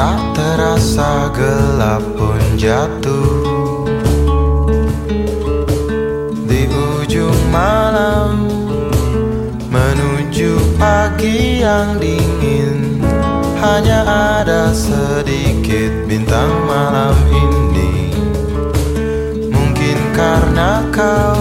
Tak terasa gelap pun jatuh. Di ujung malam Menuju pagi yang dingin Hanya ada sedikit bintang malam ini. Mungkin karena kau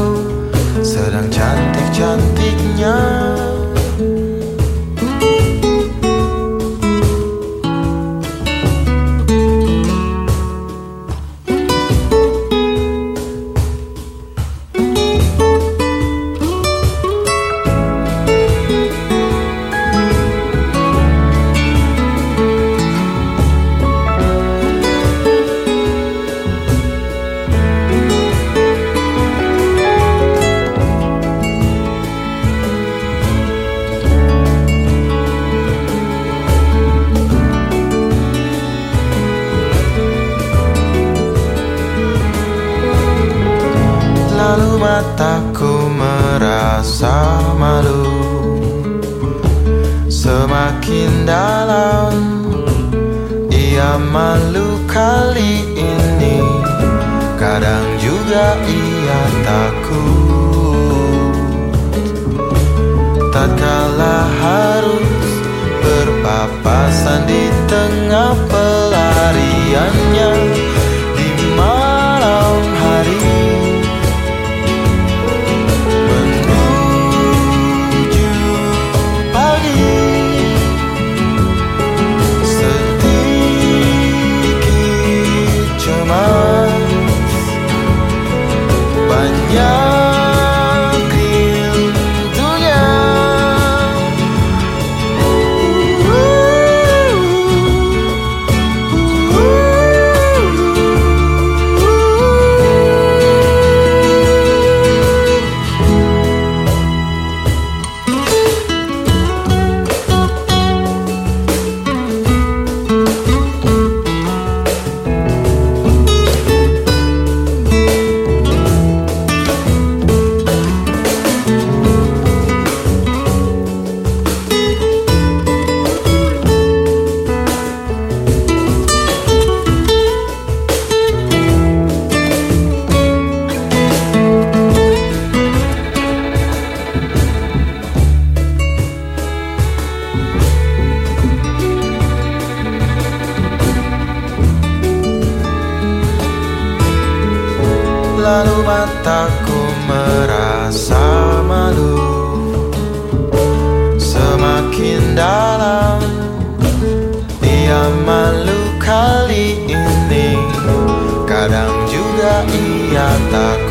mataku merasa malu. Semakin dalam Ia malu kali ini. Kadang juga ia takut. Tak kalah harus berpapasan di tengah pelariannya merasa malu Semakin dalam. Ia malu kali ini Kadang juga ia takut